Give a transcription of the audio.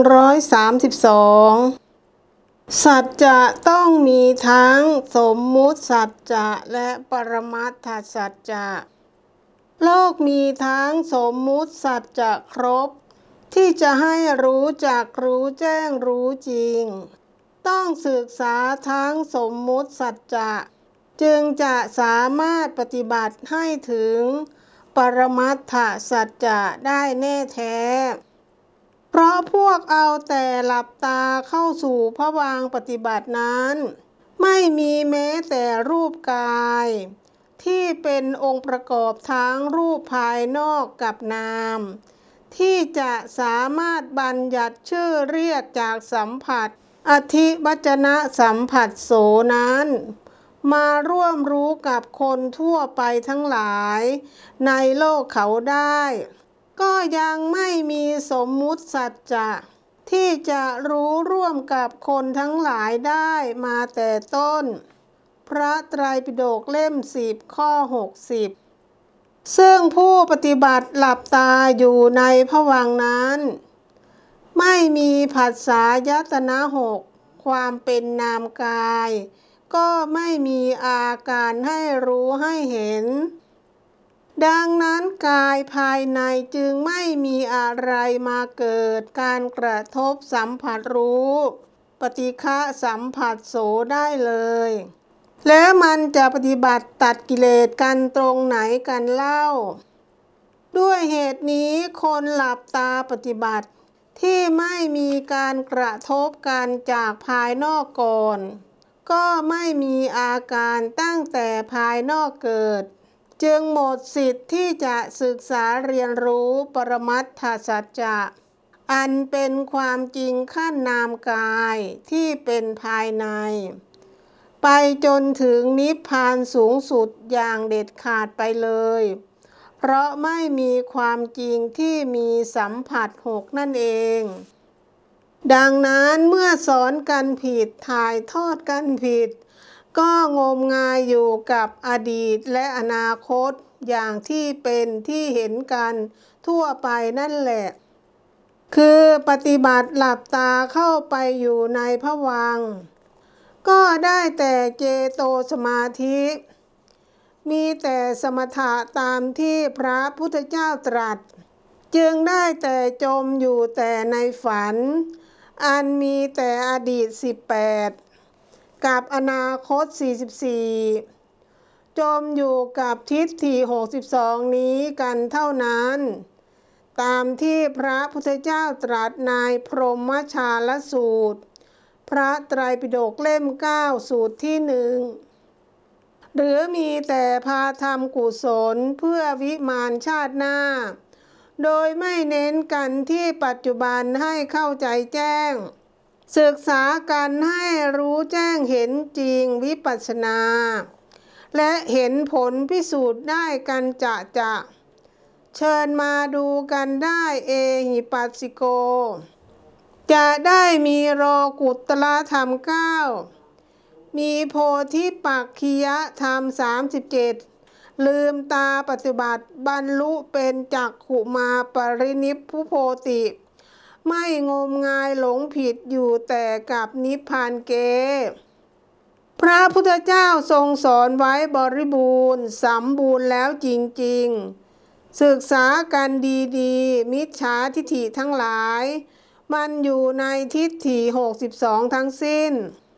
132 สัจจะต้องมีทั้งสมมุติสัจจะและปรมัตถสัจจะ โลกมีทั้งสมมุติสัจจะครบ ที่จะให้รู้จักรู้แจ้งรู้จริง ต้องศึกษาทั้งสมมุติสัจจะจึงจะสามารถปฏิบัติให้ถึง ปรมัตถสัจจะได้แน่แท้ พราพวกเอาแต่หลับตาเข้าสู่พระวางปฏิบัตินั้น ไม่มีแม้แต่รูปกาย ที่เป็นองค์ประกอบทั้งรูปภายนอกกับนาม ที่จะสามารถบัญญัติชื่อเรียกจากสัมผัส อธิวัจนะสัมผัสโสนั้นมาร่วมรู้กับคนทั่วไปทั้งหลาย ในโลกเขาได้ ก็ยังไม่มีสมมุติสัจจะที่จะรู้ร่วมกับคนทั้งหลายได้มาแต่ต้น พระไตรปิฎกเล่มสิบข้อ 60 ซึ่งผู้ปฏิบัติหลับตาอยู่ในผวังนั้น ไม่มีผัสสะยตนะหกความเป็นนามกาย ก็ไม่มีอาการให้รู้ให้เห็น ดังนั้นกายภายในจึงไม่มีอะไรมาเกิดการกระทบสัมผัสรู้ ปฏิฆะสัมผัสโสได้เลย แล้วมันจะปฏิบัติตัดกิเลสกันตรงไหนกันเล่า ด้วยเหตุนี้คนหลับตาปฏิบัติ ที่ไม่มีการกระทบกันจากภายนอกก่อน ก็ไม่มีอาการตั้งแต่ภายนอกเกิด จึงหมดสิทธิ์ที่จะศึกษาเรียนรู้ปรมัตถสัจจะอันเป็นความจริงขั้นนามกายที่เป็นภายใน ไปจนถึงนิพพานสูงสุดอย่างเด็ดขาดไปเลย เพราะไม่มีความจริงที่มีสัมผัสหกนั่นเอง ดังนั้นเมื่อสอนกันผิดถ่ายทอดกันผิด ก็งมงายอยู่กับอดีตและอนาคตอย่างที่เป็นที่เห็นกันทั่วไปนั่นแหละ คือปฏิบัติหลับตาเข้าไปอยู่ในพระวัง ก็ได้แต่เจโตสมาธิ มีแต่สมถะตามที่พระพุทธเจ้าตรัส จึงได้แต่จมอยู่แต่ในฝัน อันมีแต่อดีต 18 กับอนาคต 44 จมอยู่กับทิฏฐิ62 นี้กันเท่านั้น ตามที่พระพุทธเจ้าตรัสในพรหมชาลสูตร พระไตรปิฎกเล่ม 9 สูตรที่หนึ่งหรือมีแต่พาทำกุศลเพื่อวิมานชาติหน้า โดยไม่เน้นกันที่ปัจจุบันให้เข้าใจแจ้ง ศึกษากันให้รู้แจ้งเห็นจริงวิปัสสนา และเห็นผลพิสูจน์ได้กันจะจะ เชิญมาดูกันได้เอหิปัสสิโก จะได้มีโรกุตตรธรรมเก้ามีโพธิปักคียธรรม 37 ลืมตาปฏิบัติบรรลุเป็นจักขุมาปรินิพพุโพติ ไม่งมงายหลงผิดอยู่แต่กับนิพพานเก พระพุทธเจ้าทรงสอนไว้บริบูรณ์สมบูรณ์แล้วจริง ๆ ศึกษากันดีๆ มิจฉาทิฐิทั้งหลาย มันอยู่ในทิฏฐิ62 ทั้งสิ้น